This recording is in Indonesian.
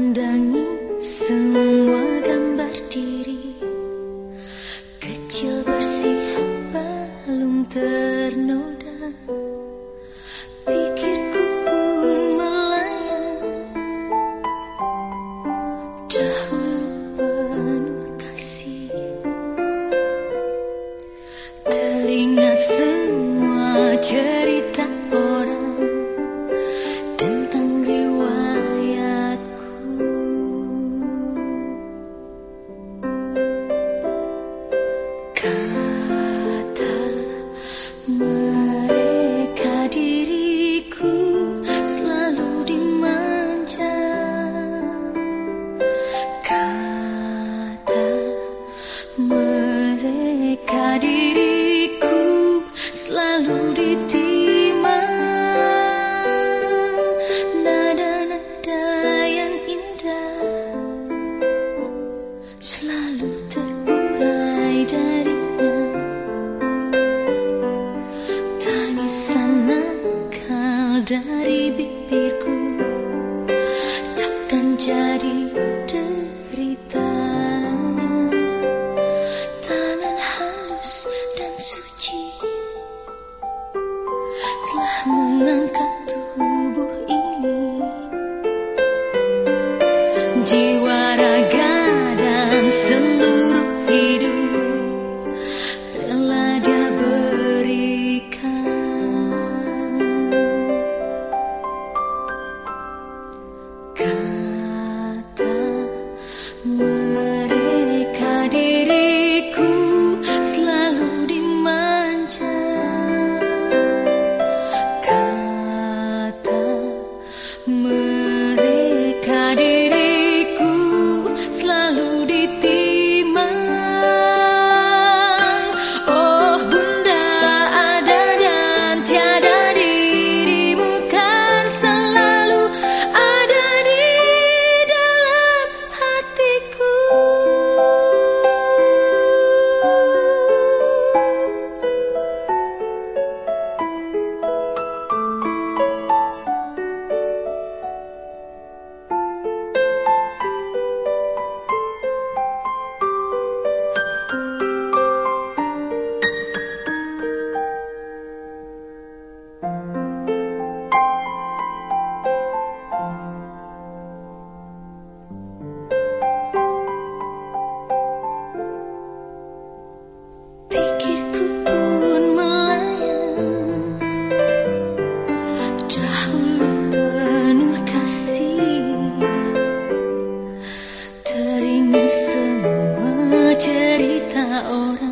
pandangi semua gambar diri. Kecil bersih belum ternoda. Pikirku pun melayang. Dahulu penuh kasih. Teringat semua cerita. diriku selalu ditima. Nada-nada yang indah selalu terurai darinya. Tangisan nakal dari bibirku oh